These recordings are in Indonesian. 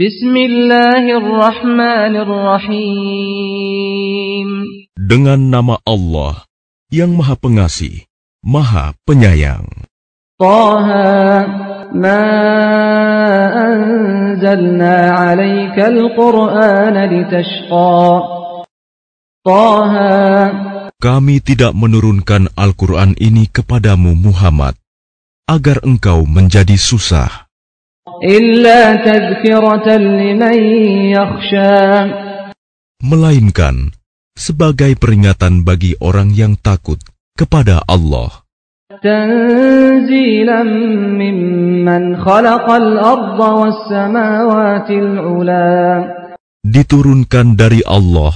Bismillahirrahmanirrahim. Dengan nama Allah yang Maha Pengasih, Maha Penyayang. Taha ma anzalna 'alaika al-Qur'an litashqa. Taha Kami tidak menurunkan Al-Quran ini kepadamu Muhammad, agar engkau menjadi susah. Melainkan sebagai peringatan bagi orang yang takut kepada Allah. Diturunkan dari Allah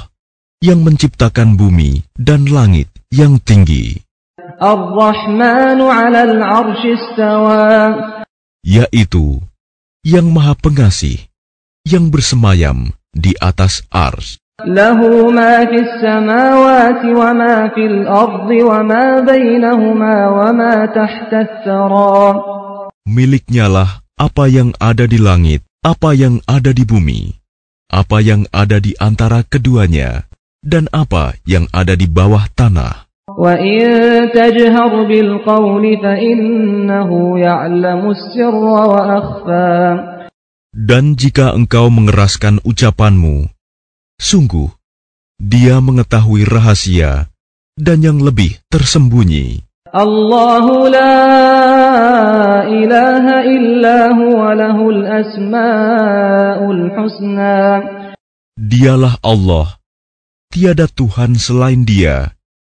yang menciptakan bumi dan langit yang tinggi. Yaitu yang Maha Pengasih, yang bersemayam di atas ars. Miliknyalah apa yang ada di langit, apa yang ada di bumi, apa yang ada di antara keduanya, dan apa yang ada di bawah tanah. وإن تجهر بالقول فإنه يعلم السر وأخفى Dan jika engkau mengeraskan ucapanmu, sungguh dia mengetahui rahasia dan yang lebih tersembunyi. الله لا إله إلا هو له الأسماء الحسنى Dialah Allah, tiada Tuhan selain Dia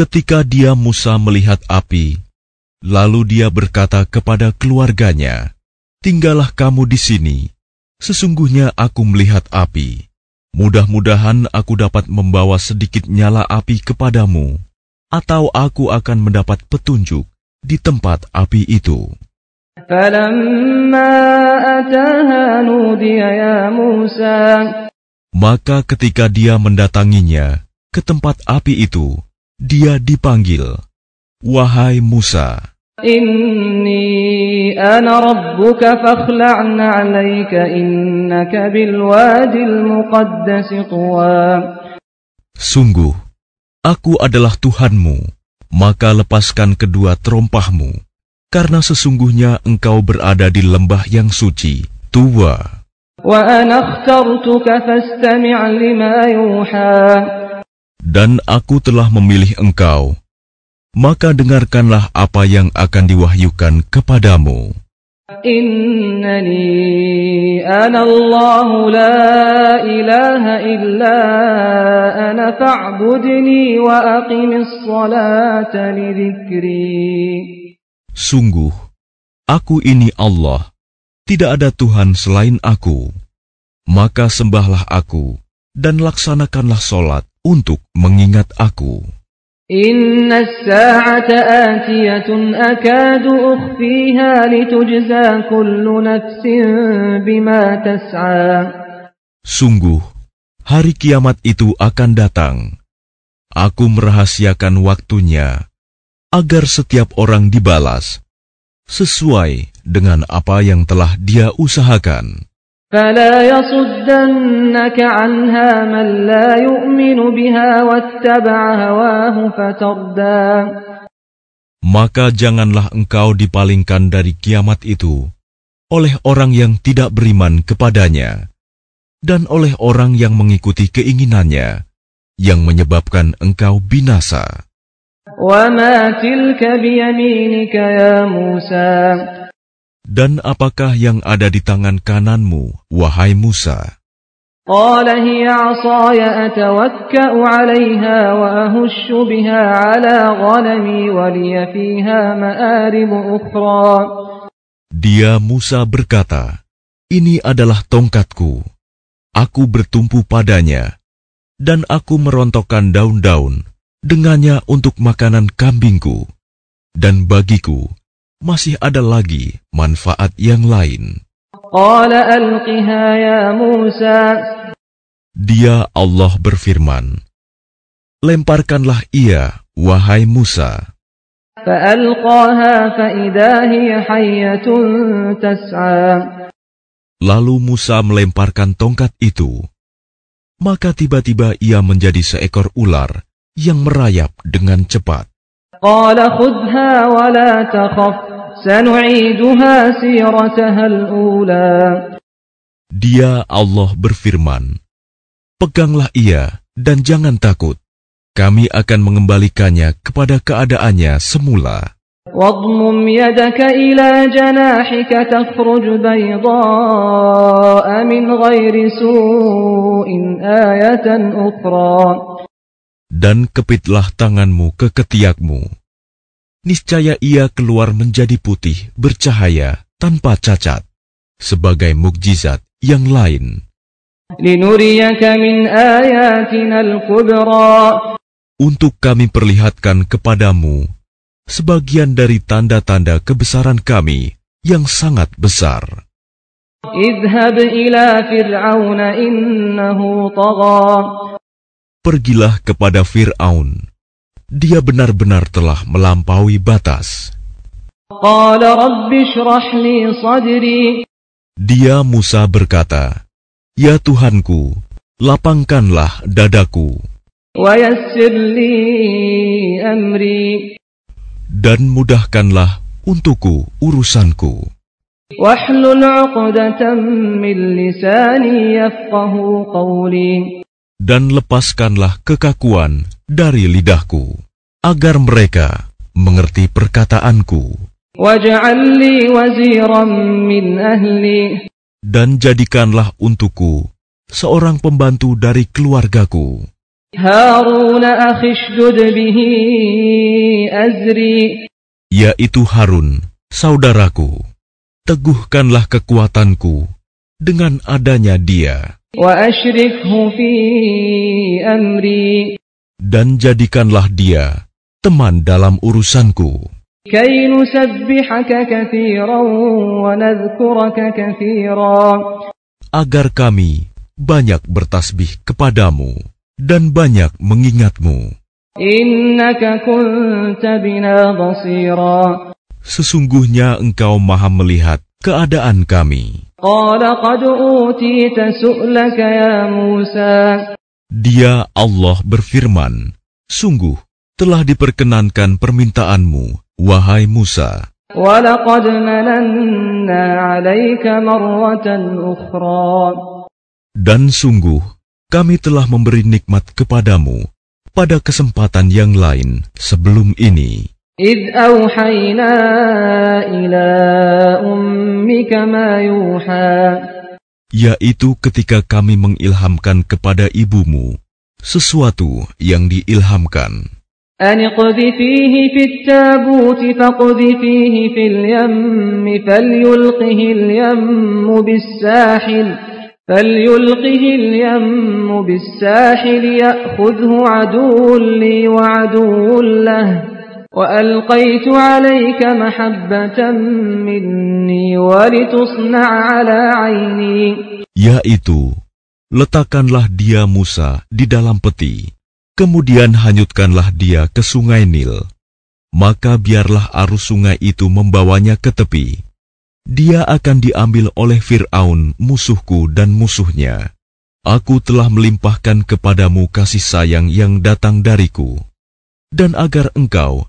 Ketika dia Musa melihat api, lalu dia berkata kepada keluarganya, "Tinggallah kamu di sini. Sesungguhnya aku melihat api. Mudah-mudahan aku dapat membawa sedikit nyala api kepadamu, atau aku akan mendapat petunjuk di tempat api itu." Maka ketika dia mendatanginya ke tempat api itu, dia dipanggil, Wahai Musa, Inni ana rabbuka fakhla'na alayka innaka bilwadil muqaddas tuwa. Sungguh, aku adalah Tuhanmu, maka lepaskan kedua terompahmu, karena sesungguhnya engkau berada di lembah yang suci, Tuwa. Wa ana lima yuha dan aku telah memilih engkau, maka dengarkanlah apa yang akan diwahyukan kepadamu. Anallahu la ilaha illa wa aqimis. Sungguh, aku ini Allah, tidak ada Tuhan selain aku. Maka sembahlah aku dan laksanakanlah solat untuk mengingat aku. Sungguh, hari kiamat itu akan datang. Aku merahasiakan waktunya, agar setiap orang dibalas, sesuai dengan apa yang telah dia usahakan. فلا يصدنك عنها من لا يؤمن بها واتبع هواه فتردى Maka janganlah engkau dipalingkan dari kiamat itu oleh orang yang tidak beriman kepadanya dan oleh orang yang mengikuti keinginannya yang menyebabkan engkau binasa. وما تلك بيمينك يا موسى Dan apakah yang ada di tangan kananmu, wahai Musa? Dia Musa berkata, Ini adalah tongkatku. Aku bertumpu padanya, dan aku merontokkan daun-daun dengannya untuk makanan kambingku. Dan bagiku, masih ada lagi manfaat yang lain. Dia Allah berfirman, Lemparkanlah ia, wahai Musa. Lalu Musa melemparkan tongkat itu. Maka tiba-tiba ia menjadi seekor ular yang merayap dengan cepat. قال خذها ولا تخف سنعيدها سيرتها الأولى Dia Allah berfirman, Peganglah ia dan jangan takut. Kami akan mengembalikannya kepada keadaannya semula. واضمم يدك إلى جناحك تخرج بيضاء من غير سوء آية أخرى dan kepitlah tanganmu ke ketiakmu. Niscaya ia keluar menjadi putih, bercahaya, tanpa cacat, sebagai mukjizat yang lain. Untuk kami perlihatkan kepadamu sebagian dari tanda-tanda kebesaran kami yang sangat besar. Idhab ila fir'aun innahu tagha Pergilah kepada Fir'aun. Dia benar-benar telah melampaui batas. Dia Musa berkata, Ya Tuhanku, lapangkanlah dadaku. Dan mudahkanlah untukku urusanku dan lepaskanlah kekakuan dari lidahku, agar mereka mengerti perkataanku. Dan jadikanlah untukku seorang pembantu dari keluargaku. Yaitu Harun, saudaraku. Teguhkanlah kekuatanku dengan adanya dia. Dan jadikanlah dia teman dalam urusanku. Agar kami banyak bertasbih kepadamu dan banyak mengingatmu. Sesungguhnya engkau maha melihat keadaan kami. Dia Allah berfirman, Sungguh telah diperkenankan permintaanmu, wahai Musa. Dan sungguh, kami telah memberi nikmat kepadamu pada kesempatan yang lain sebelum ini. إذ أوحينا إلى أمك ما يوحى yaitu ketika kami mengilhamkan kepada ibumu sesuatu yang diilhamkan. أن اقذفيه في التابوت فاقذفيه في اليم فليلقه اليم بالساحل فليلقه اليم بالساحل يأخذه عدو لي وعدو له وألقيت عليك محبة مني ولتصنع على عيني Yaitu, letakkanlah dia Musa di dalam peti, kemudian hanyutkanlah dia ke sungai Nil. Maka biarlah arus sungai itu membawanya ke tepi. Dia akan diambil oleh Fir'aun, musuhku dan musuhnya. Aku telah melimpahkan kepadamu kasih sayang yang datang dariku, dan agar engkau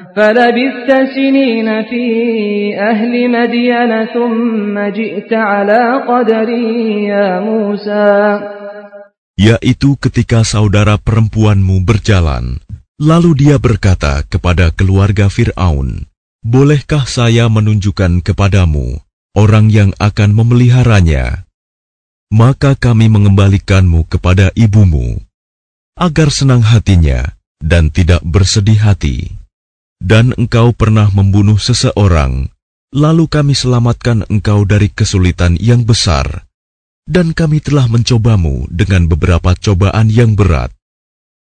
فلبثت سنين في أهل مدين ثم جئت على قدري يا موسى yaitu ketika saudara perempuanmu berjalan, lalu dia berkata kepada keluarga Firaun, "Bolehkah saya menunjukkan kepadamu orang yang akan memeliharanya?" Maka kami mengembalikanmu kepada ibumu, agar senang hatinya dan tidak bersedih hati. Dan engkau pernah membunuh seseorang, lalu kami selamatkan engkau dari kesulitan yang besar dan kami telah mencobamu dengan beberapa cobaan yang berat.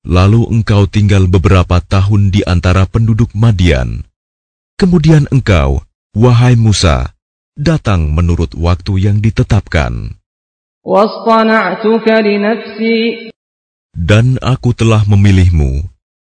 Lalu engkau tinggal beberapa tahun di antara penduduk Madian. Kemudian engkau, wahai Musa, datang menurut waktu yang ditetapkan. Dan aku telah memilihmu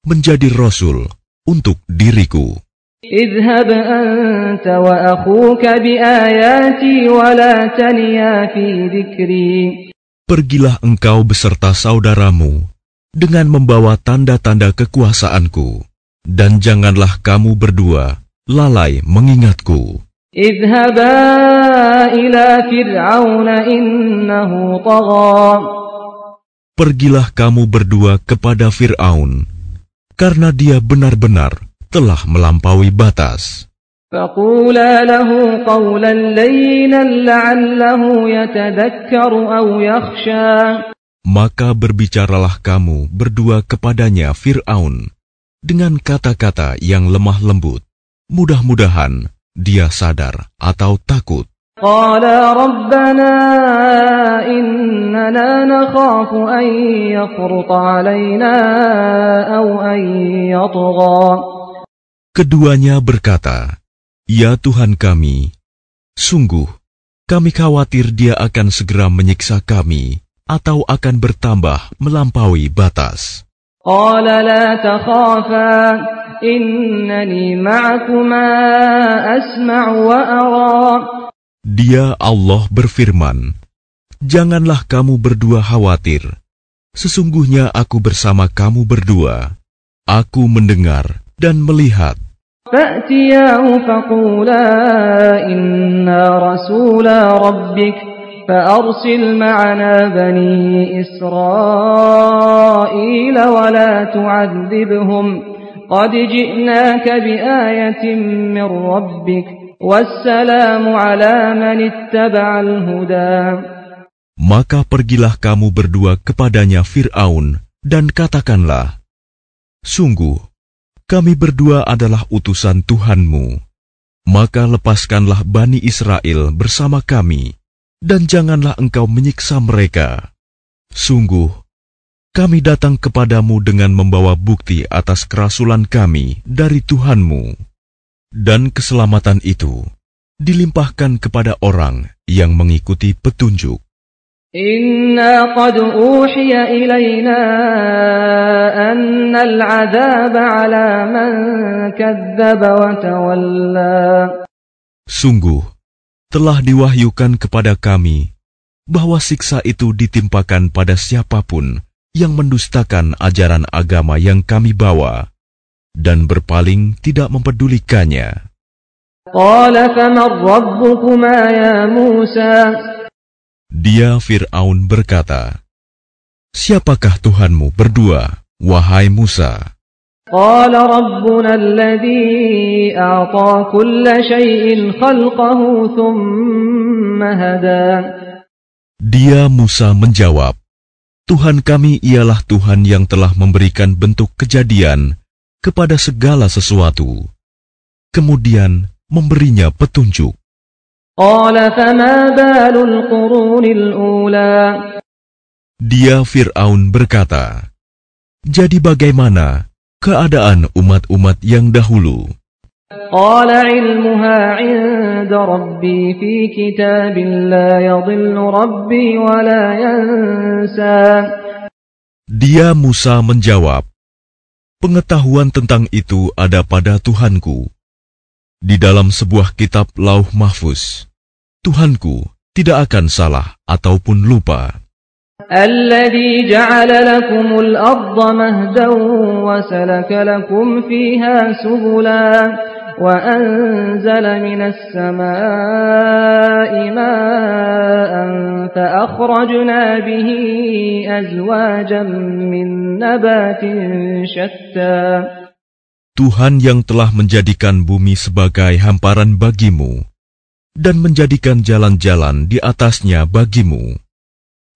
menjadi Rasul untuk diriku. اذهب أنت وأخوك بآياتي ولا تنيا في ذكري Pergilah engkau beserta saudaramu dengan membawa tanda-tanda kekuasaanku, dan janganlah kamu berdua lalai mengingatku. اذهبا إلى فرعون إنه طغى Pergilah kamu berdua kepada Fir'aun, karena dia benar-benar telah melampaui batas. Maka berbicaralah kamu berdua kepadanya Fir'aun dengan kata-kata yang lemah lembut. Mudah-mudahan dia sadar atau takut. Keduanya berkata, "Ya Tuhan kami, sungguh kami khawatir Dia akan segera menyiksa kami atau akan bertambah melampaui batas." Dia Allah berfirman, "Janganlah kamu berdua khawatir. Sesungguhnya aku bersama kamu berdua. Aku mendengar dan melihat." فأتياه فقولا إنا رسولا ربك فأرسل معنا بني إسرائيل ولا تعذبهم قد جئناك بآية من ربك maka pergilah kamu berdua kepadanya Fir'aun dan katakanlah, Sungguh, kami berdua adalah utusan Tuhanmu. Maka lepaskanlah Bani Israel bersama kami, dan janganlah engkau menyiksa mereka. Sungguh, kami datang kepadamu dengan membawa bukti atas kerasulan kami dari Tuhanmu dan keselamatan itu dilimpahkan kepada orang yang mengikuti petunjuk. Inna qad uhiya ilayna anna al-'adhab 'ala man kadzdzaba wa tawalla. Sungguh telah diwahyukan kepada kami bahwa siksa itu ditimpakan pada siapa pun yang mendustakan ajaran agama yang kami bawa dan berpaling tidak mempedulikannya. Dia Fir'aun berkata, Siapakah Tuhanmu berdua, wahai Musa? Dia Musa menjawab, Tuhan kami ialah Tuhan yang telah memberikan bentuk kejadian kepada segala sesuatu, kemudian memberinya petunjuk. Dia Fir'aun berkata, Jadi bagaimana keadaan umat-umat yang dahulu? Dia Musa menjawab, Pengetahuan tentang itu ada pada Tuhanku. Di dalam sebuah kitab lauh mahfuz, Tuhanku tidak akan salah ataupun lupa. الذي جعل لكم الأرض مهدا وسلك لكم فيها سبلا وأنزل من السماء ماء فأخرجنا به أزواجا من نبات شتى Tuhan yang telah menjadikan bumi sebagai hamparan bagimu dan menjadikan jalan-jalan di atasnya bagimu,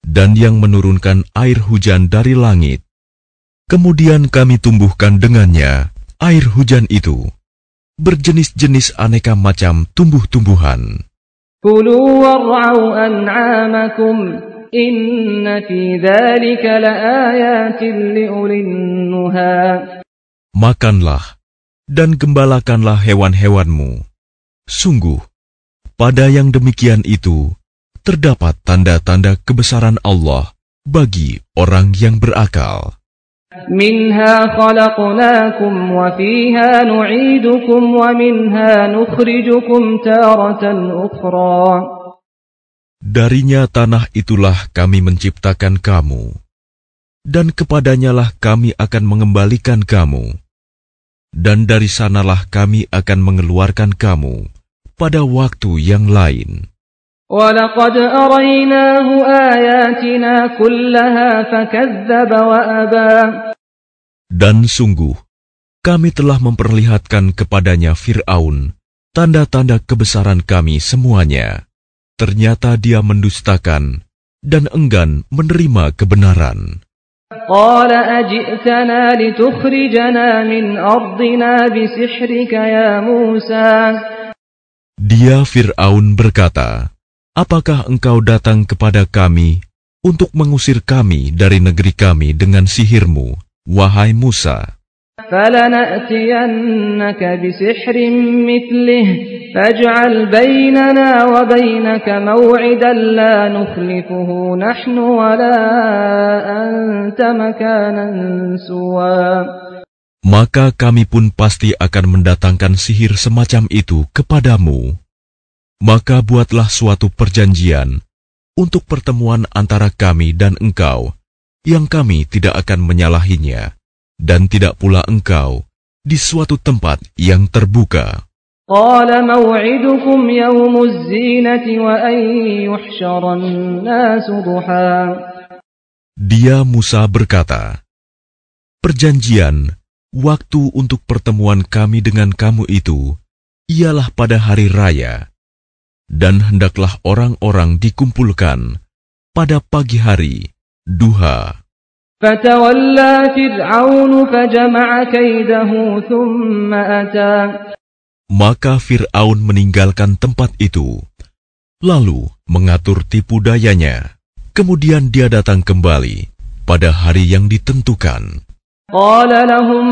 dan yang menurunkan air hujan dari langit. Kemudian kami tumbuhkan dengannya air hujan itu, berjenis-jenis aneka macam tumbuh-tumbuhan. Makanlah dan gembalakanlah hewan-hewanmu. Sungguh, pada yang demikian itu terdapat tanda-tanda kebesaran Allah bagi orang yang berakal. منها خلقناكم وفيها نعيدكم ومنها نخرجكم تارة أخرى Darinya tanah itulah kami menciptakan kamu, dan kepadanyalah kami akan mengembalikan kamu, dan dari sanalah kami akan mengeluarkan kamu pada waktu yang lain. ولقد أريناه آياتنا كلها فكذب وأبى Dan sungguh, kami telah memperlihatkan kepadanya Fir'aun tanda-tanda kebesaran kami semuanya. Ternyata dia mendustakan dan enggan menerima kebenaran. قال أجئتنا لتخرجنا من أرضنا بسحرك يا موسى Dia Fir'aun berkata, Apakah engkau datang kepada kami untuk mengusir kami dari negeri kami dengan sihirmu, wahai Musa? Maka kami pun pasti akan mendatangkan sihir semacam itu kepadamu, maka buatlah suatu perjanjian untuk pertemuan antara kami dan engkau, yang kami tidak akan menyalahinya, dan tidak pula engkau di suatu tempat yang terbuka. Dia Musa berkata, Perjanjian waktu untuk pertemuan kami dengan kamu itu ialah pada hari raya, dan hendaklah orang-orang dikumpulkan pada pagi hari, duha. Maka Fir'aun meninggalkan tempat itu, lalu mengatur tipu dayanya. Kemudian dia datang kembali pada hari yang ditentukan. قال لهم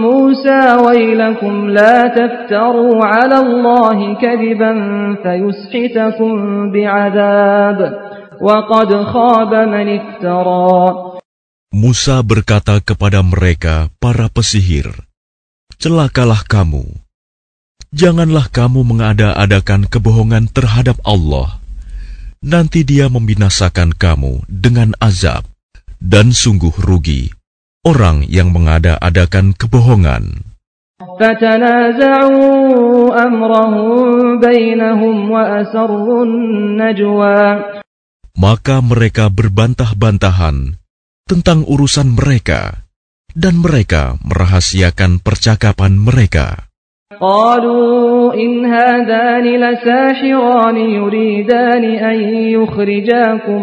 موسى ويلكم لا تفتروا على الله كذبا فيسحتكم بعذاب وقد خاب من افترى Musa berkata kepada mereka, para pesihir, Celakalah kamu. Janganlah kamu mengada-adakan kebohongan terhadap Allah. Nanti dia membinasakan kamu dengan azab. Dan sungguh rugi orang yang mengada-adakan kebohongan. Maka mereka berbantah-bantahan tentang urusan mereka, dan mereka merahasiakan percakapan mereka. إن هذان لساحران يريدان أن يخرجاكم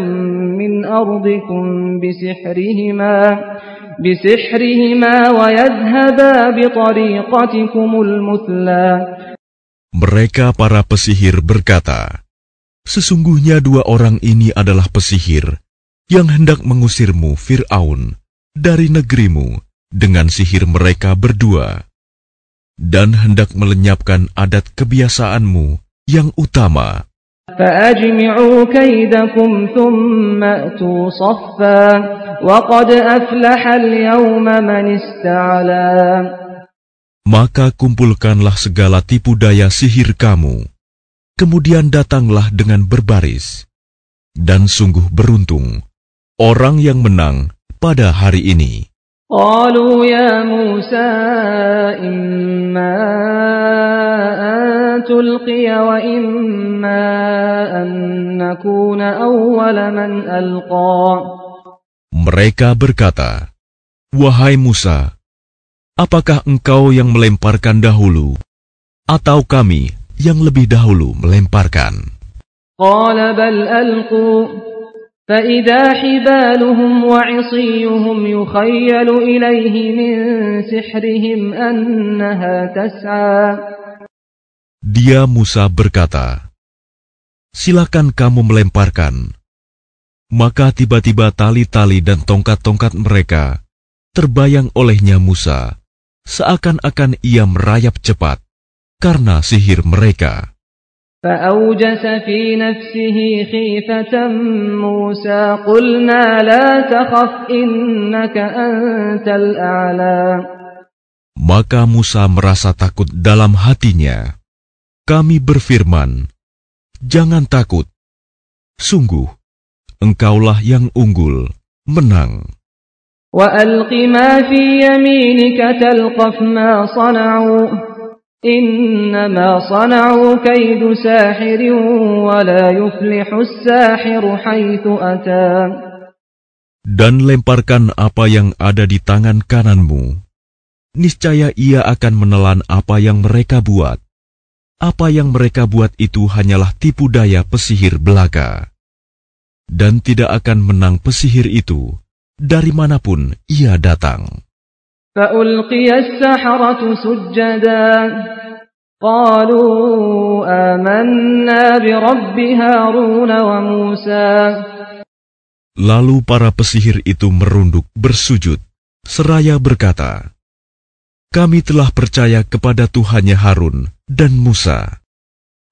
من أرضكم بسحرهما بسحرهما ويذهبا بطريقتكم المثلى Mereka para pesihir berkata, Sesungguhnya dua orang ini adalah pesihir yang hendak mengusirmu, Fir'aun, dari negerimu dengan sihir mereka berdua, dan hendak melenyapkan adat kebiasaanmu yang utama. Maka kumpulkanlah segala tipu daya sihir kamu, kemudian datanglah dengan berbaris. Dan sungguh beruntung orang yang menang pada hari ini. قالوا يا موسى إما تلقي وإما أن نكون أول من ألقى Mereka berkata, Wahai Musa, apakah engkau yang melemparkan dahulu, atau kami yang lebih dahulu melemparkan? قال بل ألقوا فإذا حبالهم وعصيهم يخيل إليه من سحرهم أنها تسعى Dia Musa berkata, Silakan kamu melemparkan. Maka tiba-tiba tali-tali dan tongkat-tongkat mereka terbayang olehnya Musa, seakan-akan ia merayap cepat karena sihir mereka. فأوجس في نفسه خيفة موسى قلنا لا تخف إنك أنت الأعلى Maka Musa merasa takut dalam hatinya. Kami berfirman, Jangan takut. Sungguh, engkaulah yang unggul, menang. وألق ما في يمينك تلقف ما صنعوا إنما صنعوا كيد ساحر ولا يفلح الساحر حيث أتى Dan lemparkan apa yang ada di tangan kananmu. Niscaya ia akan menelan apa yang mereka buat. Apa yang mereka buat itu hanyalah tipu daya pesihir belaka. Dan tidak akan menang pesihir itu dari manapun ia datang. فألقي السحرة سجدا قالوا آمنا برب هارون وموسى Lalu para pesihir itu merunduk bersujud, seraya berkata, Kami telah percaya kepada Tuhannya Harun dan Musa.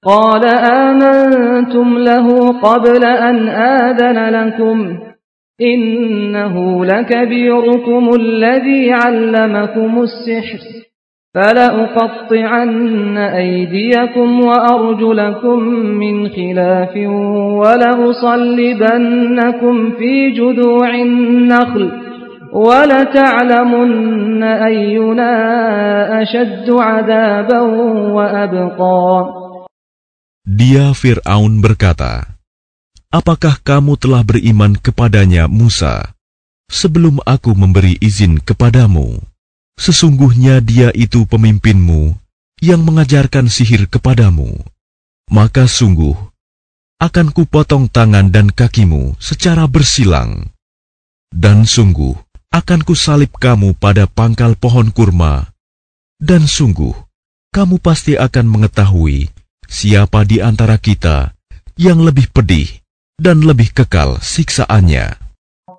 قال آمنتم له قبل أن آذن لكم إنه لكبيركم الذي علمكم السحر فلأقطعن أيديكم وأرجلكم من خلاف ولأصلبنكم في جذوع النخل ولتعلمن أينا أشد عذابا وأبقى. Dia Fir'aun berkata, Apakah kamu telah beriman kepadanya Musa sebelum aku memberi izin kepadamu? Sesungguhnya dia itu pemimpinmu yang mengajarkan sihir kepadamu. Maka sungguh, akan kupotong tangan dan kakimu secara bersilang. Dan sungguh, akan kusalib kamu pada pangkal pohon kurma. Dan sungguh, kamu pasti akan mengetahui siapa di antara kita yang lebih pedih dan lebih kekal siksaannya.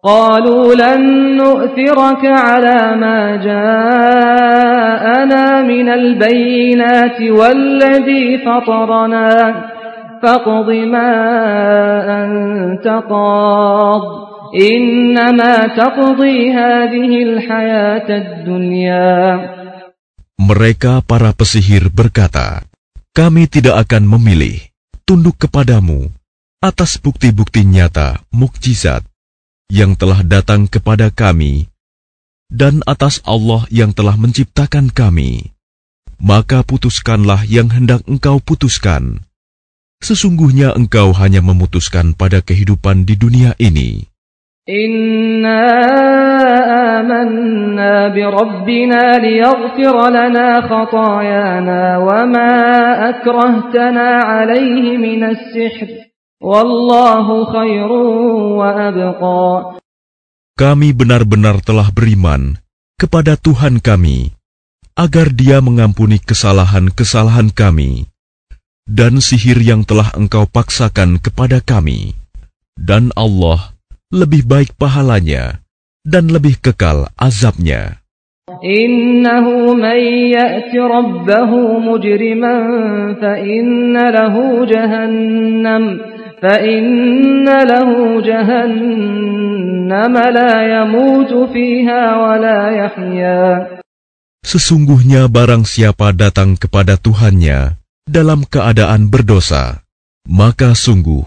قالوا لن نؤثرك على ما جاءنا من البينات والذي فطرنا فاقض ما أنت قاض إنما تقضي هذه الحياة الدنيا Mereka para pesihir berkata, Kami tidak akan memilih tunduk kepadamu atas bukti-bukti nyata mukjizat yang telah datang kepada kami dan atas Allah yang telah menciptakan kami, maka putuskanlah yang hendak engkau putuskan. Sesungguhnya engkau hanya memutuskan pada kehidupan di dunia ini. Inna amanna bi Rabbina liyaghfir lana khatayana wa ma akrahtana alaihi minas sihr. السحر والله خير وأبقى Kami benar-benar telah beriman kepada Tuhan kami, agar Dia mengampuni kesalahan-kesalahan kami dan sihir yang telah Engkau paksakan kepada kami, dan Allah lebih baik pahalanya dan lebih kekal azabnya. إنه من يأت ربه مجرما فإن له جهنم فإن له جهنم لا يموت فيها ولا يحيا Sesungguhnya barang siapa datang kepada Tuhannya dalam keadaan berdosa, maka sungguh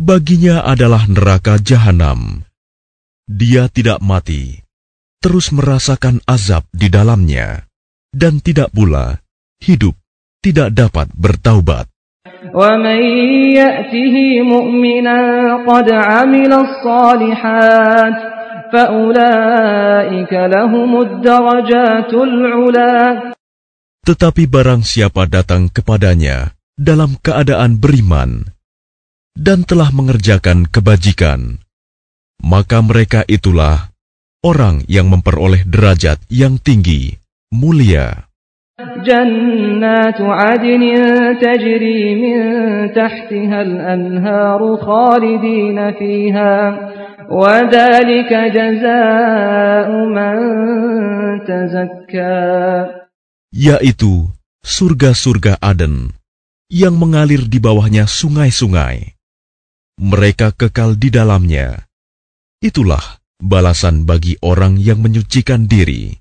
baginya adalah neraka jahanam. Dia tidak mati, terus merasakan azab di dalamnya, dan tidak pula hidup tidak dapat bertaubat. ومن يأته مؤمنا قد عمل الصالحات فأولئك لهم الدرجات العلا Tetapi barang siapa datang kepadanya dalam keadaan beriman dan telah mengerjakan kebajikan, maka mereka itulah orang yang memperoleh derajat yang tinggi, mulia. جنات عدن تجري من تحتها الأنهار خالدين فيها وذلك جزاء من تزكى yaitu surga-surga Aden yang mengalir di bawahnya sungai-sungai. Mereka kekal di dalamnya. Itulah balasan bagi orang yang menyucikan diri.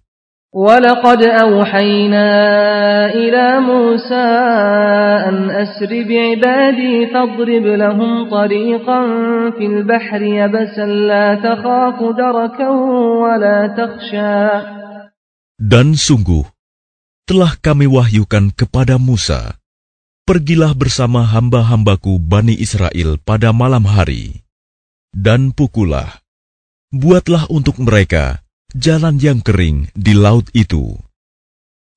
ولقد أوحينا إلى موسى أن أسر بعبادي فاضرب لهم طريقا في البحر يبسا لا تخاف دركا ولا تخشى Dan sungguh, telah kami wahyukan kepada Musa, Pergilah bersama hamba-hambaku Bani Israel pada malam hari, dan pukulah, buatlah untuk mereka jalan yang kering di laut itu.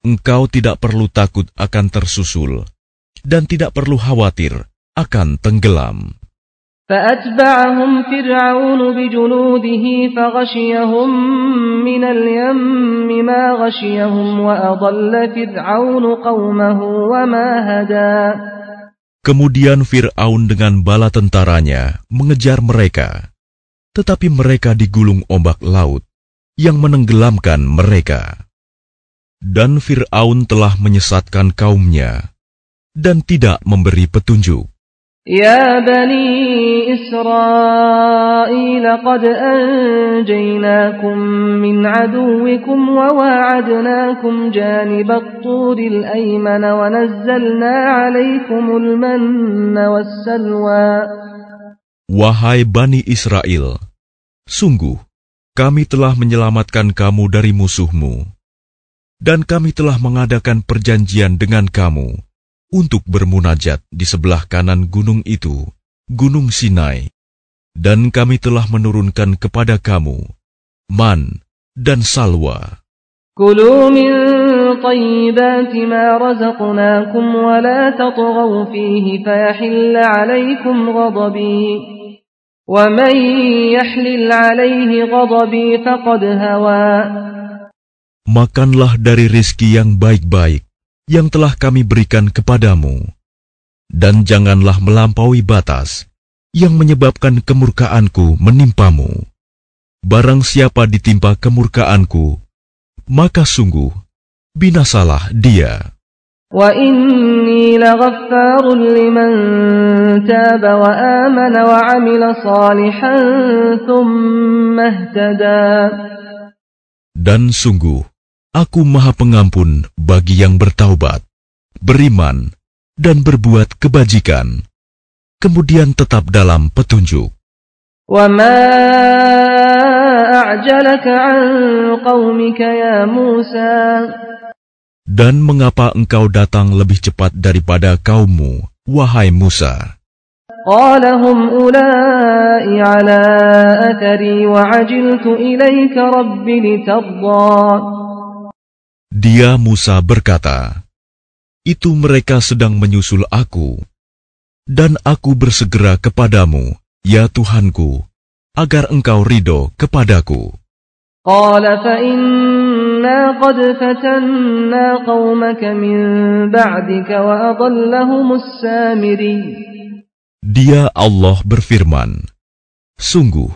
Engkau tidak perlu takut akan tersusul, dan tidak perlu khawatir akan tenggelam. فأتبعهم فرعون بجنوده فغشيهم من اليم ما غشيهم وأضل فرعون قومه وما هدى Kemudian Fir'aun dengan bala tentaranya mengejar mereka, tetapi mereka digulung ombak laut yang menenggelamkan mereka. Dan Fir'aun telah menyesatkan kaumnya dan tidak memberi petunjuk. يا بني إسرائيل قد أنجيناكم من عدوكم وواعدناكم جانب الطور الأيمن ونزلنا عليكم المن والسلوى Wahai Bani Israel, sungguh kami telah menyelamatkan kamu dari musuhmu, dan kami telah mengadakan perjanjian dengan kamu untuk bermunajat di sebelah kanan gunung itu, Gunung Sinai, dan kami telah menurunkan kepada kamu man dan salwa. Kulu min. ومن يحلل عليه غضبي فقد هوى Makanlah dari rizki yang baik-baik yang telah kami berikan kepadamu, dan janganlah melampaui batas yang menyebabkan kemurkaanku menimpamu. Barang siapa ditimpa kemurkaanku, maka sungguh binasalah dia. وإني لغفار لمن تاب وآمن وعمل صالحا ثم اهتدى Dan sungguh, aku maha pengampun bagi yang bertaubat, beriman, dan berbuat kebajikan, kemudian tetap dalam petunjuk. وما أعجلك عن قومك يا موسى dan mengapa engkau datang lebih cepat daripada kaummu, wahai Musa? Dia Musa berkata, Itu mereka sedang menyusul aku, dan aku bersegera kepadamu, ya Tuhanku, agar engkau ridho kepadaku. فإنا قد فتنا قومك من بعدك وأضلهم السامري Dia Allah berfirman, Sungguh,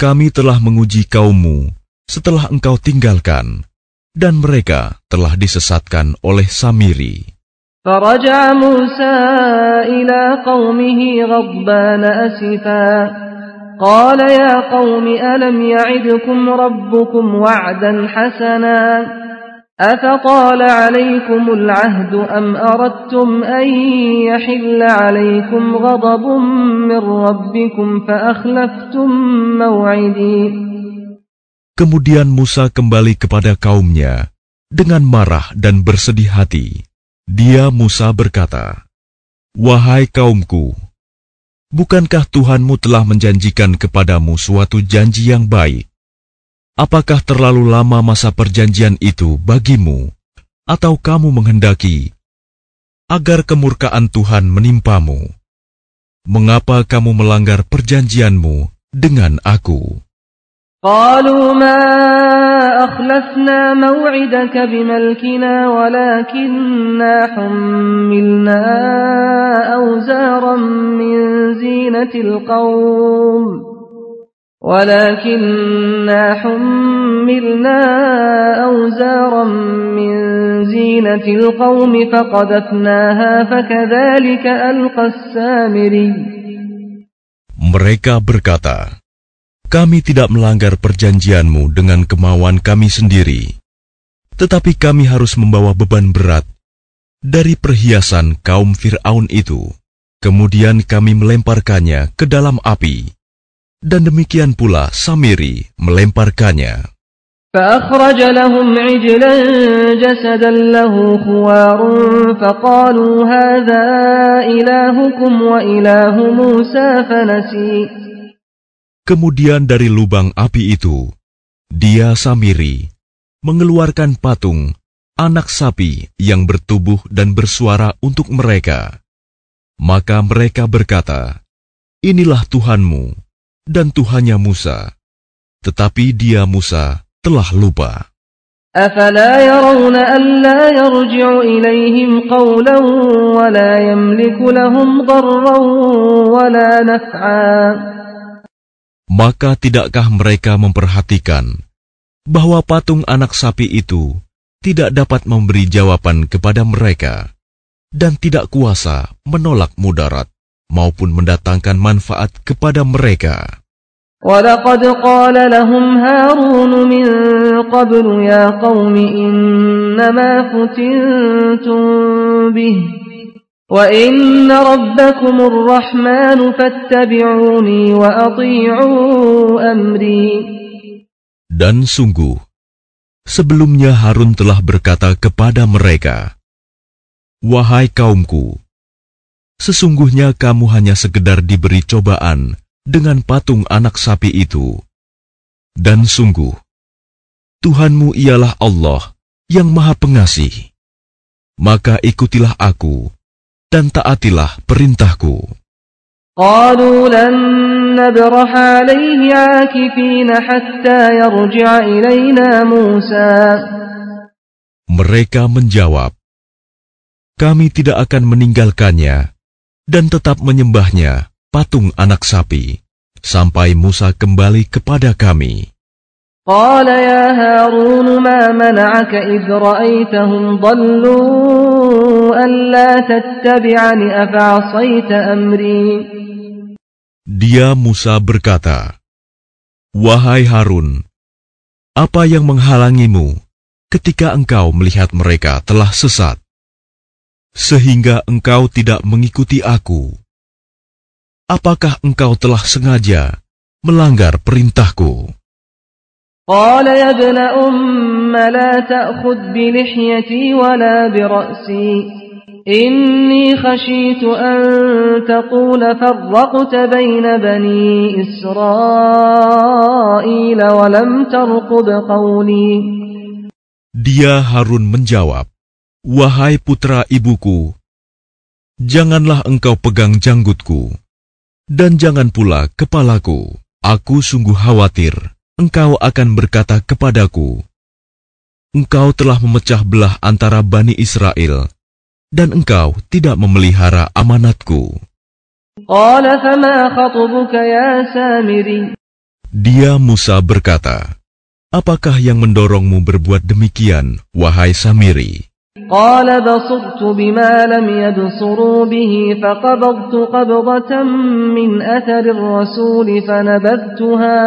kami telah menguji kaummu setelah engkau tinggalkan, dan mereka telah disesatkan oleh Samiri. فرجع موسى إلى قومه غضبان أسفا قال يا قوم ألم يعدكم ربكم وعدا حسنا أفطال عليكم العهد أم أردتم أن يحل عليكم غضب من ربكم فأخلفتم موعدي Kemudian Musa kembali kepada kaumnya dengan marah dan bersedih hati. Dia Musa berkata, Wahai kaumku, bukankah Tuhanmu telah menjanjikan kepadamu suatu janji yang baik? Apakah terlalu lama masa perjanjian itu bagimu, atau kamu menghendaki agar kemurkaan Tuhan menimpamu? Mengapa kamu melanggar perjanjianmu dengan aku? أخلفنا موعدك بملكنا ولكننا حملنا أوزارا من زينة القوم. ولكننا حملنا أوزارا من زينة القوم فقذفناها فكذلك ألقى السامري. Mereka berkata, Kami tidak melanggar perjanjianmu dengan kemauan kami sendiri, tetapi kami harus membawa beban berat dari perhiasan kaum Fir'aun itu. Kemudian kami melemparkannya ke dalam api, dan demikian pula Samiri melemparkannya. فأخرج لهم عجلا جسدا له خوار فقالوا هذا إلهكم وإله موسى فنسي Kemudian dari lubang api itu, dia Samiri mengeluarkan patung anak sapi yang bertubuh dan bersuara untuk mereka. Maka mereka berkata, Inilah Tuhanmu dan Tuhannya Musa. Tetapi dia Musa telah lupa. أفلا يرون ألا يرجع إليهم قولا ولا يملك لهم ضرا ولا نفعا Maka tidakkah mereka memperhatikan bahwa patung anak sapi itu tidak dapat memberi jawaban kepada mereka dan tidak kuasa menolak mudarat maupun mendatangkan manfaat kepada mereka. ولقد قال لهم هارون من قبل يا قوم إنما فتنتم به وإن ربكم الرحمن فاتبعوني وأطيعوا أمري Dan sungguh, sebelumnya Harun telah berkata kepada mereka, Wahai kaumku, sesungguhnya kamu hanya sekedar diberi cobaan dengan patung anak sapi itu. Dan sungguh, Tuhanmu ialah Allah yang maha pengasih. Maka ikutilah aku dan taatilah perintahku. Mereka menjawab, Kami tidak akan meninggalkannya dan tetap menyembahnya patung anak sapi sampai Musa kembali kepada kami. قال يا هارون ما منعك إذ رأيتهم ضلوا ألا تتبعني أفعصيت أمري Dia Musa berkata, Wahai Harun, apa yang menghalangimu ketika engkau melihat mereka telah sesat, sehingga engkau tidak mengikuti aku? Apakah engkau telah sengaja melanggar perintahku? قال يا ابن أم لا تأخذ بلحيتي ولا برأسي إني خشيت أن تقول فرقت بين بني إسرائيل ولم ترقب قولي Dia Harun menjawab, Wahai putra ibuku, janganlah engkau pegang janggutku, dan jangan pula kepalaku. Aku sungguh khawatir engkau akan berkata kepadaku, Engkau telah memecah belah antara Bani Israel, dan engkau tidak memelihara amanatku. قال فما خطبك يا سامري Dia Musa berkata, Apakah yang mendorongmu berbuat demikian, wahai Samiri? قال بصرت بما لم يبصروا به فقبضت قبضة من أثر الرسول فنبذتها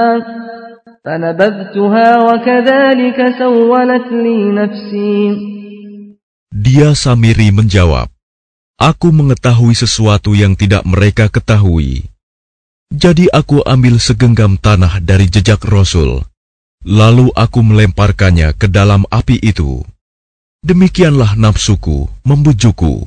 dia Samiri menjawab, Aku mengetahui sesuatu yang tidak mereka ketahui. Jadi aku ambil segenggam tanah dari jejak Rasul, lalu aku melemparkannya ke dalam api itu. Demikianlah nafsuku membujukku.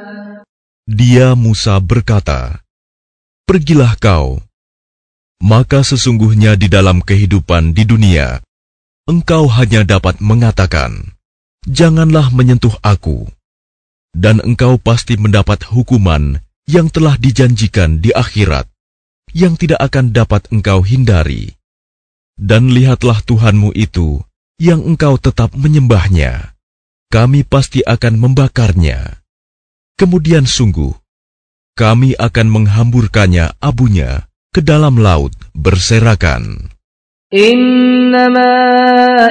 Dia Musa berkata, Pergilah kau, maka sesungguhnya di dalam kehidupan di dunia, engkau hanya dapat mengatakan, Janganlah menyentuh aku, dan engkau pasti mendapat hukuman yang telah dijanjikan di akhirat, yang tidak akan dapat engkau hindari. Dan lihatlah Tuhanmu itu, yang engkau tetap menyembahnya. Kami pasti akan membakarnya. Kemudian sungguh, kami akan menghamburkannya abunya ke dalam laut berserakan. إنما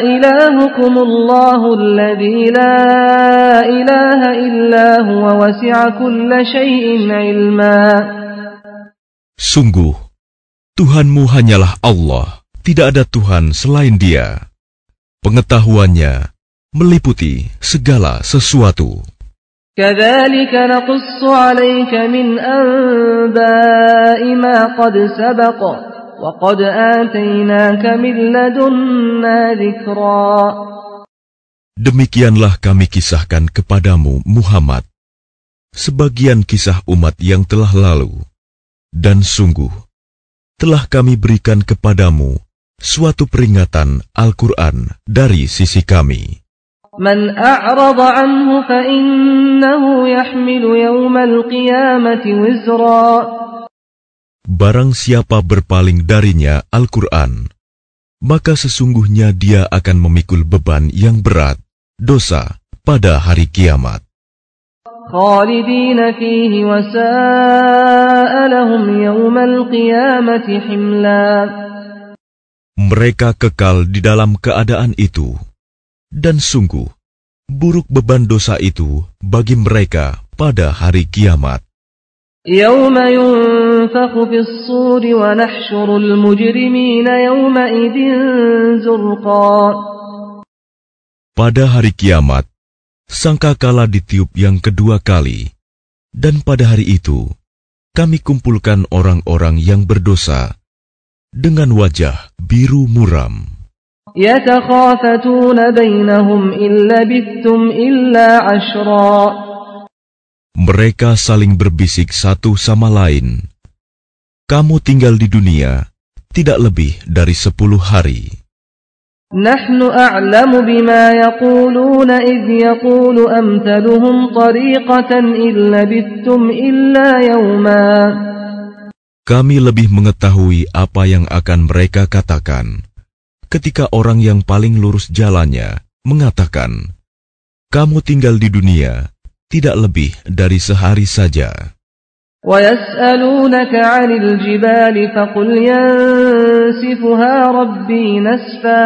إلهكم الله الذي لا إله إلا هو وسع كل شيء علما Sungguh, Tuhanmu hanyalah Allah, tidak ada Tuhan selain Dia. Pengetahuannya meliputi segala sesuatu. كذلك نقص عليك من أنباء ما قد سبق وقد آتيناك من لدنا ذكرا Demikianlah kami kisahkan kepadamu, Muhammad, sebagian kisah umat yang telah lalu, dan sungguh telah kami berikan kepadamu suatu peringatan Al-Quran dari sisi kami. من أعرض عنه فإنه يحمل يوم القيامة وزرا Barang siapa berpaling darinya Al-Quran, maka sesungguhnya dia akan memikul beban yang berat, dosa, pada hari kiamat. خالدين فيه وساء لهم يوم القيامة حملا Mereka kekal di dalam keadaan itu, dan sungguh, buruk beban dosa itu bagi mereka pada hari kiamat. يوم ينفخ wa الصور ونحشر المجرمين يومئذ Pada hari kiamat, sangka sangkakala ditiup yang kedua kali, dan pada hari itu, kami kumpulkan orang-orang yang berdosa dengan wajah biru muram. يتخافتون بينهم إن لبثتم إلا عشرا Mereka saling berbisik satu sama lain. Kamu tinggal di dunia tidak lebih dari sepuluh hari. نحن أعلم بما يقولون إذ يقول أمثلهم طريقة إن لبثتم إلا يوما Kami lebih mengetahui apa yang akan mereka katakan. Ketika orang yang paling lurus jalannya mengatakan, "Kamu tinggal di dunia tidak lebih dari sehari saja." ويسألونك عن الجبال فقل ينسفها ربي نسفا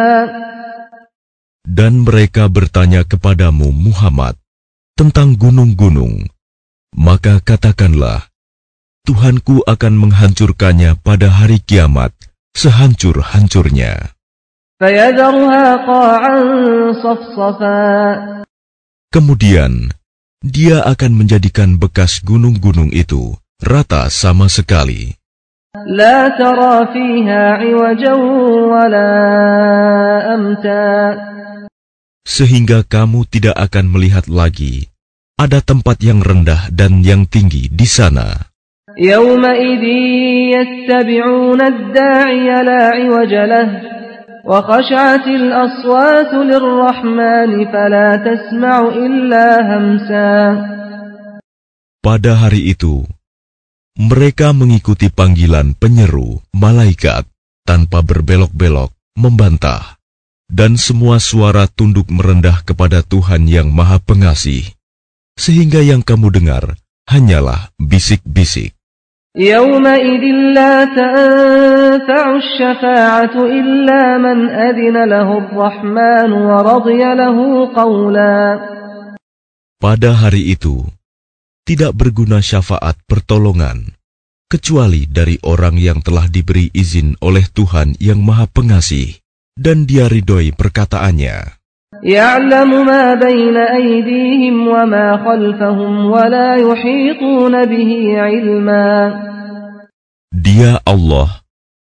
Dan mereka bertanya kepadamu, Muhammad, tentang gunung-gunung. Maka katakanlah, Tuhanku akan menghancurkannya pada hari kiamat, sehancur-hancurnya. فيذرها قاعا صفصفا Kemudian, dia akan menjadikan bekas gunung-gunung itu rata sama sekali. لا ترى فيها عوجا ولا أمتا Sehingga kamu tidak akan melihat lagi ada tempat yang rendah dan yang tinggi di sana. يومئذ يتبعون الداعي لا عوج له وخشعت الأصوات للرحمن فلا تسمع إلا همسا Pada hari itu, mereka mengikuti panggilan penyeru malaikat tanpa berbelok-belok, membantah, dan semua suara tunduk merendah kepada Tuhan yang Maha Pengasih, sehingga yang kamu dengar hanyalah bisik-bisik. يومئذ لا تنفع الشفاعة إلا من أذن له الرحمن ورضي له قولا Pada hari itu, tidak berguna syafaat pertolongan, kecuali dari orang yang telah diberi izin oleh Tuhan yang Maha Pengasih, dan dia ridhoi perkataannya. يعلم ما بين أيديهم وما خلفهم ولا يحيطون به علما Dia Allah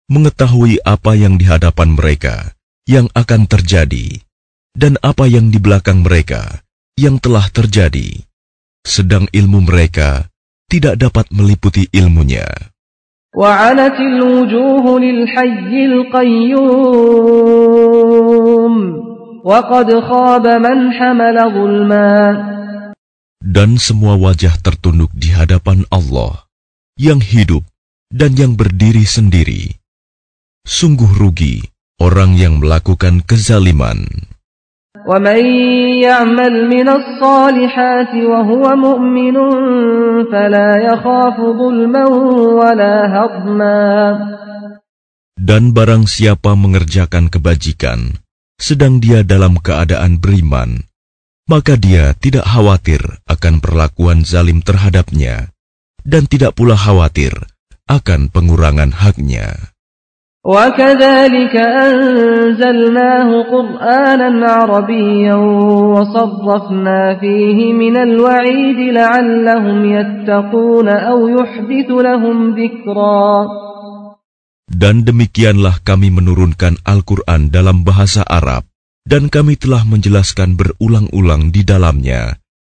mengetahui apa yang di hadapan mereka yang akan terjadi dan apa yang di belakang mereka yang telah terjadi. Sedang ilmu mereka tidak dapat meliputi ilmunya. وعنت الوجوه للحي القيوم وقد خاب من حمل ظلما Dan semua wajah tertunduk di hadapan Allah yang hidup dan yang berdiri sendiri. Sungguh rugi orang yang melakukan kezaliman. ومن يعمل من الصالحات وهو مؤمن فلا يخاف ظلما ولا هضما Dan barang siapa mengerjakan kebajikan, sedang dia dalam keadaan beriman, maka dia tidak khawatir akan perlakuan zalim terhadapnya, dan tidak pula khawatir akan pengurangan haknya. وكذلك أنزلناه قرآنا عربيا وصرفنا فيه من الوعيد لعلهم يتقون أو يحدث لهم ذكرا Dan demikianlah kami menurunkan Al-Quran dalam bahasa Arab, dan kami telah menjelaskan berulang-ulang di dalamnya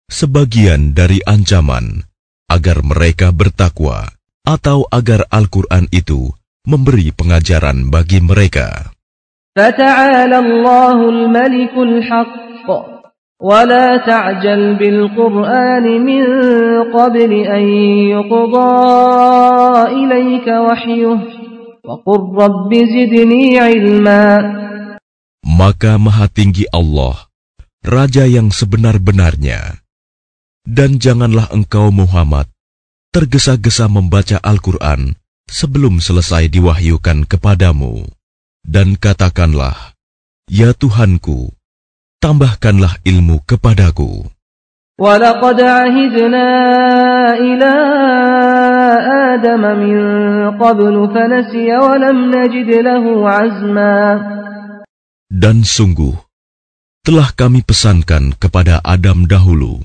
sebagian dari ancaman agar mereka bertakwa, atau agar Al-Quran itu memberi pengajaran bagi mereka. فتعالى الله الملك الحق ولا تعجل بالقرآن من قبل أن يقضى إليك وحيه Maka maha tinggi Allah, Raja yang sebenar-benarnya. Dan janganlah engkau Muhammad tergesa-gesa membaca Al-Quran sebelum selesai diwahyukan kepadamu. Dan katakanlah, Ya Tuhanku, tambahkanlah ilmu kepadaku. ولقد عهدنا إلى آدم من قبل فنسي ولم نجد له عزما Dan sungguh, telah kami pesankan kepada Adam dahulu,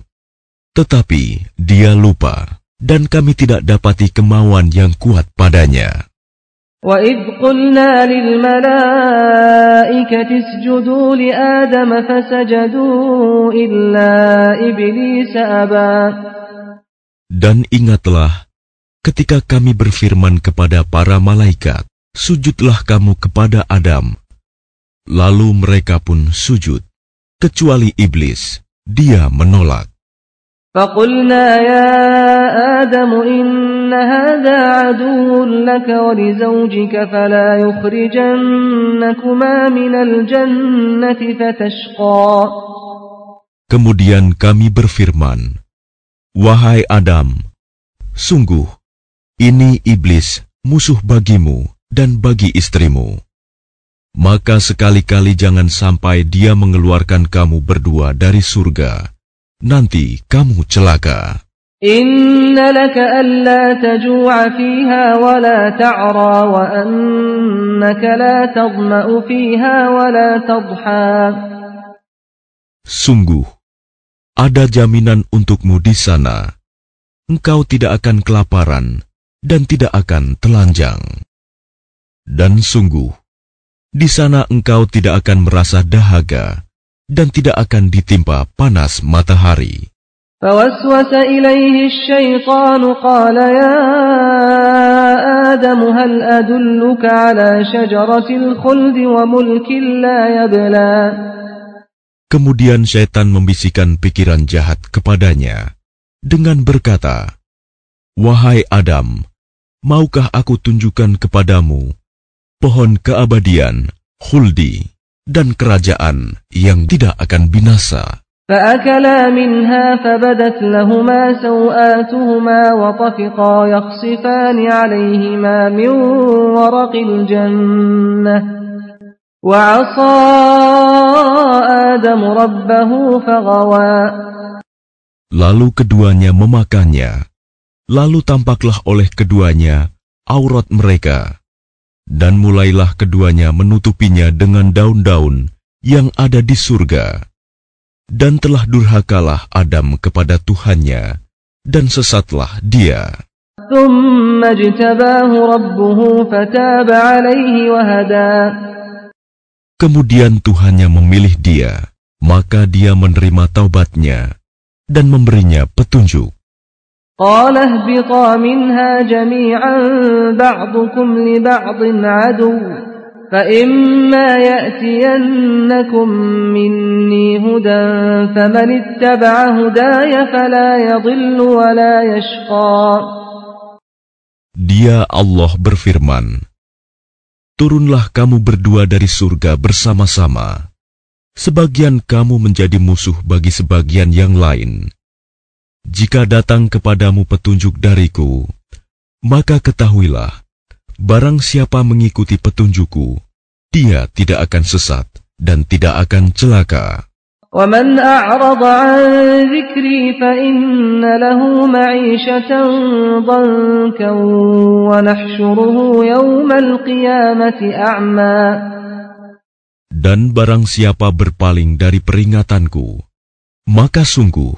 tetapi dia lupa, dan kami tidak dapati kemauan yang kuat padanya. وإذ قلنا للملائكة اسجدوا لآدم فسجدوا إلا إبليس أبى Dan ingatlah, ketika kami berfirman kepada para malaikat, sujudlah kamu kepada Adam. Lalu mereka pun sujud, kecuali iblis. Dia menolak. فقلنا يا آدم إن هذا عدو لك ولزوجك فلا يخرجنكما من الجنة فتشقى Kemudian kami berfirman, Wahai Adam, sungguh, ini iblis, musuh bagimu dan bagi istrimu. Maka sekali-kali jangan sampai dia mengeluarkan kamu berdua dari surga. Nanti kamu celaka. Inna laka alla fiha wa ta'ra wa annaka fiha wa la. Sungguh, ada jaminan untukmu di sana. Engkau tidak akan kelaparan dan tidak akan telanjang. Dan sungguh, di sana engkau tidak akan merasa dahaga dan tidak akan ditimpa panas matahari. فوسوس إليه الشيطان قال يا آدم هل أدلك على شجرة الخلد وملك لا يبلى Kemudian syaitan membisikkan pikiran jahat kepadanya dengan berkata, Wahai Adam, maukah aku tunjukkan kepadamu pohon keabadian, khuldi, dan kerajaan yang tidak akan binasa? فأكلا منها فبدت لهما سوآتهما وطفقا يخصفان عليهما من ورق الجنة وعصى آدم ربه فغوى Lalu keduanya memakannya. Lalu tampaklah oleh keduanya aurat mereka. Dan mulailah keduanya menutupinya dengan daun-daun yang ada di surga. Dan telah durhakalah Adam kepada Tuhannya, dan sesatlah dia. Kemudian Tuhannya memilih dia, maka dia menerima taubatnya dan memberinya petunjuk. قال اهبطا منها جميعا بعضكم لبعض عدو فإما يأتينكم مني هدى فمن اتبع هداي فلا يضل ولا يشقى Dia Allah berfirman, Turunlah kamu berdua dari surga bersama-sama. Sebagian kamu menjadi musuh bagi sebagian yang lain. Jika datang kepadamu petunjuk dariku, maka ketahuilah, barang siapa mengikuti petunjukku, dia tidak akan sesat dan tidak akan celaka. ومن أعرض عن ذكري فإن له معيشة ضنكا ونحشره يوم القيامة أعمى Dan barang siapa berpaling dari peringatanku, maka sungguh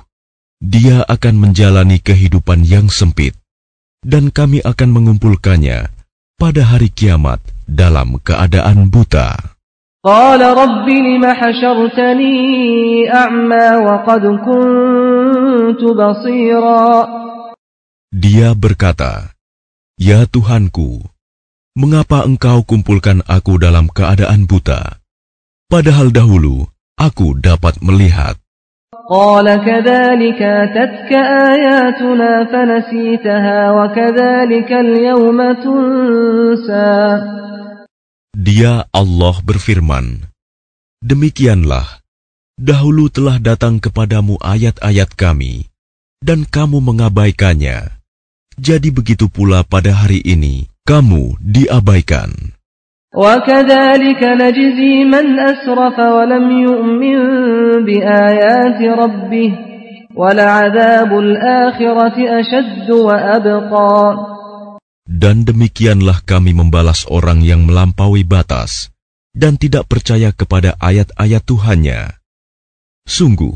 dia akan menjalani kehidupan yang sempit, dan kami akan mengumpulkannya pada hari kiamat dalam keadaan buta. قال رب لم حشرتني أعمى وقد كنت بصيرا Dia berkata, Ya Tuhanku, mengapa engkau kumpulkan aku dalam keadaan buta? Padahal dahulu aku dapat melihat. قال كذلك أتتك آياتنا فنسيتها وكذلك اليوم تنسى Dia Allah berfirman, Demikianlah, dahulu telah datang kepadamu ayat-ayat kami, dan kamu mengabaikannya. Jadi begitu pula pada hari ini, kamu diabaikan. وكذلك نجزي من أسرف ولم يؤمن بآيات ربه ولعذاب الآخرة أشد وأبقى Dan demikianlah kami membalas orang yang melampaui batas dan tidak percaya kepada ayat-ayat Tuhannya. Sungguh,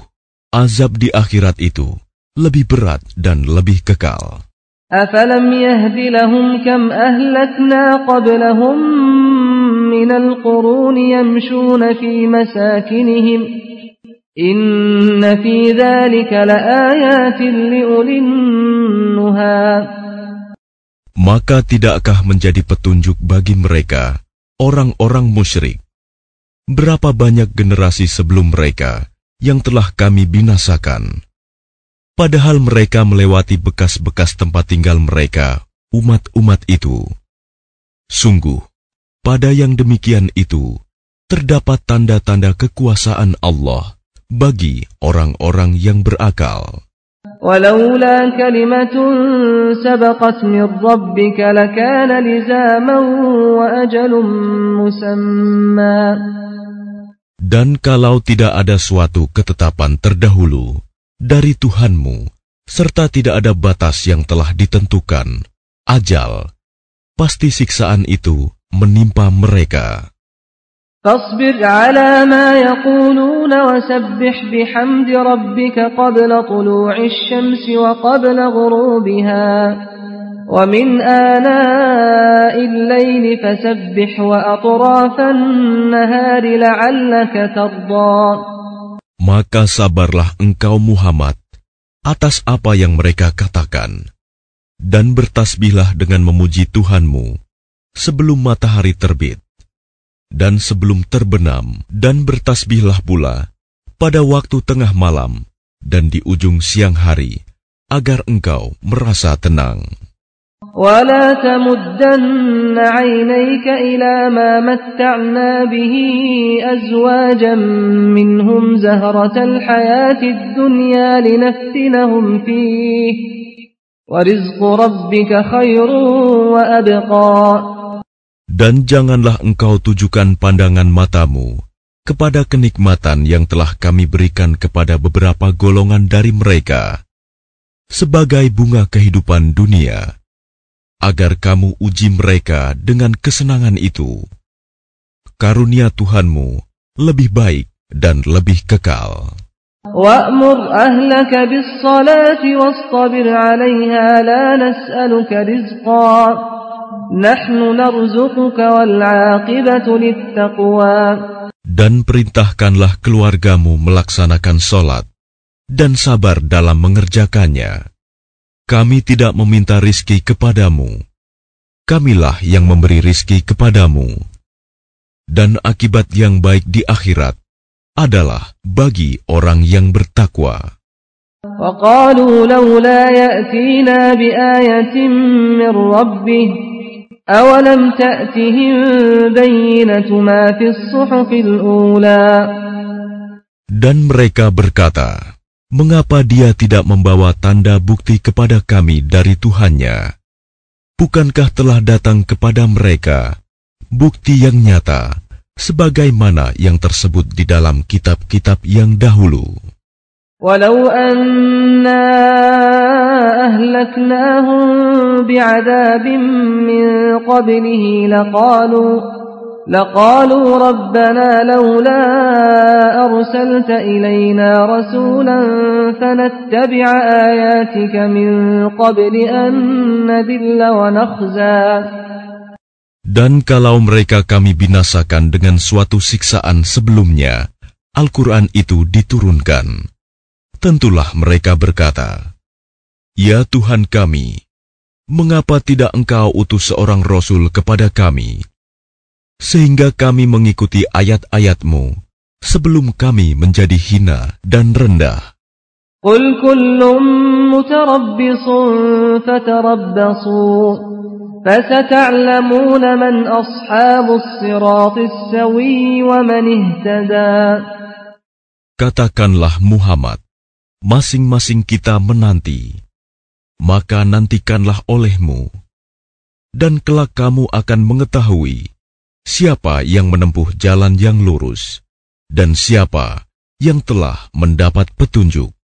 azab di akhirat itu lebih berat dan lebih kekal. أفلم يهد لهم كم أهلكنا قبلهم من القرون يمشون في مساكنهم إن في ذلك لآيات لأولي النهى Maka tidakkah menjadi petunjuk bagi mereka, orang-orang musyrik? Berapa banyak generasi sebelum mereka yang telah kami binasakan? Padahal mereka melewati bekas-bekas tempat tinggal mereka, umat-umat itu. Sungguh, pada yang demikian itu, terdapat tanda-tanda kekuasaan Allah bagi orang-orang yang berakal. ولولا كلمة سبقت من ربك لكان لزاما وأجل مسمى Dan kalau tidak ada suatu ketetapan terdahulu dari Tuhanmu, serta tidak ada batas yang telah ditentukan, ajal, pasti siksaan itu menimpa mereka. فاصبر على ما يقولون وسبح بحمد ربك قبل طلوع الشمس وقبل غروبها ومن آناء الليل فسبح وأطراف النهار لعلك ترضى Maka sabarlah engkau Muhammad atas apa yang mereka katakan, dan bertasbihlah dengan memuji Tuhanmu sebelum matahari terbit dan sebelum terbenam, dan bertasbihlah pula pada waktu tengah malam dan di ujung siang hari, agar engkau merasa tenang. ولا تمدن عينيك إلى ما متعنا به أزواجا منهم زهرة الحياة الدنيا لنفتنهم فيه ورزق ربك خير وأبقى Dan janganlah engkau tujukan pandangan matamu kepada kenikmatan yang telah kami berikan kepada beberapa golongan dari mereka. sebagai bunga kehidupan dunia, agar kamu uji mereka dengan kesenangan itu. Karunia Tuhanmu lebih baik dan lebih kekal. وأمر أهلك بالصلاة واصطبر عليها لا نسألك رزقا نحن نرزقك والعاقبة للتقوى Dan perintahkanlah keluargamu melaksanakan sholat dan sabar dalam mengerjakannya. Kami tidak meminta rizki kepadamu. Kamilah yang memberi rizki kepadamu. Dan akibat yang baik di akhirat adalah bagi orang yang bertakwa. وقالوا لولا يأتينا بآية من ربه أولم تأتهم بينة ما في الصحف الأولى Dan mereka berkata, Mengapa dia tidak membawa tanda bukti kepada kami dari Tuhannya? Bukankah telah datang kepada mereka bukti yang nyata sebagaimana yang tersebut di dalam kitab-kitab yang dahulu. Walau anna ahlaknahum bi'adabin min qablihi laqalu لقالوا ربنا لولا أرسلت إلينا رسولا فنتبع آياتك من قبل أن نذل ونخزى Dan kalau mereka kami binasakan dengan suatu siksaan sebelumnya, Al-Quran itu diturunkan. Tentulah mereka berkata, Ya Tuhan kami, mengapa tidak engkau utus seorang Rasul kepada kami, sehingga kami mengikuti ayat-ayatmu sebelum kami menjadi hina dan rendah. Qul kullum mutarabbisun fatarabbasu فستعلمون من أصحاب الصراط السوي ومن اهتدى Katakanlah Muhammad, masing-masing kita menanti, maka nantikanlah olehmu, dan kelak kamu akan mengetahui siapa yang menempuh jalan yang lurus, dan siapa yang telah mendapat petunjuk.